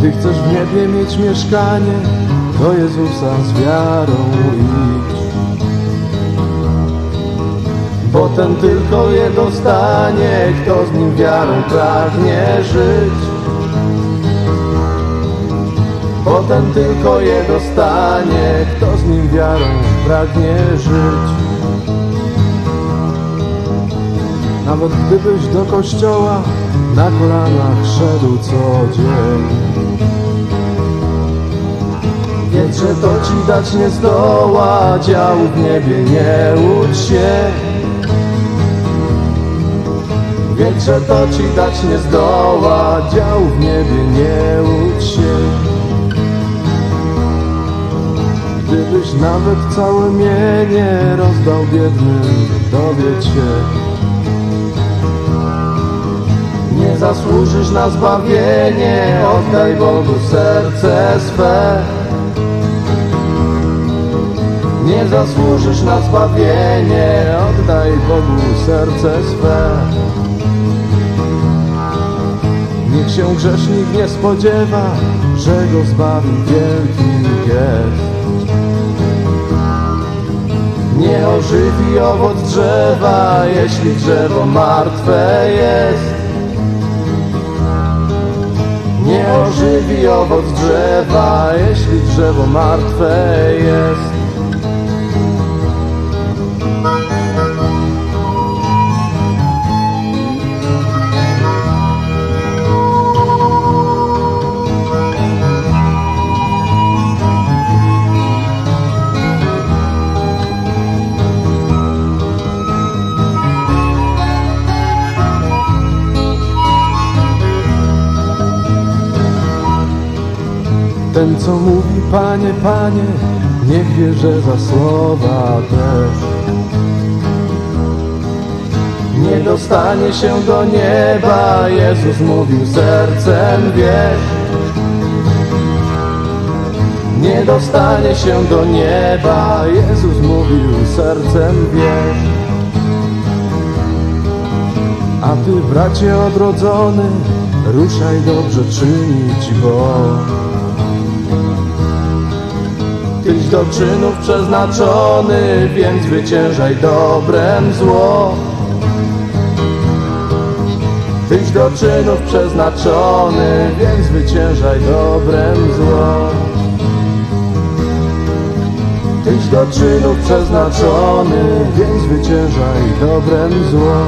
Gdy chcesz w niebie mieć mieszkanie, do Jezusa z wiarą idź. Bo ten tylko je dostanie, kto z nim wiarą pragnie żyć. Bo ten tylko je dostanie, kto z nim wiarą pragnie żyć. Nawet gdybyś do kościoła na kolanach szedł co dzień. Wiedz, że to ci dać nie zdoła, działu w niebie nie łudź się. Wiedz, że to ci dać nie zdoła, działu w niebie nie łudź się. Gdybyś nawet całe mienie rozdał biednym, dowiedz się. Nie zasłużysz na zbawienie, oddaj Bogu serce swe. Nie zasłużysz na zbawienie, oddaj Bogu serce swe. Niech się grzesznik nie spodziewa, że go zbawi wielki gest. Nie ożywi owoc drzewa, jeśli drzewo martwe jest. Owoc drzewa, jeśli drzewo martwe jest. Ten co mówi Panie, Panie, niech wie, że za słowa też. Nie dostanie się do nieba, Jezus mówił sercem, wiesz Nie dostanie się do nieba, Jezus mówił sercem, wiesz A ty bracie odrodzony, ruszaj dobrze czynić, bo do czynów przeznaczony, więc zwyciężaj dobrem zło. Tyś do czynów przeznaczony, więc zwyciężaj dobrem zło. Tyś do czynów przeznaczony, więc zwyciężaj dobrem zło.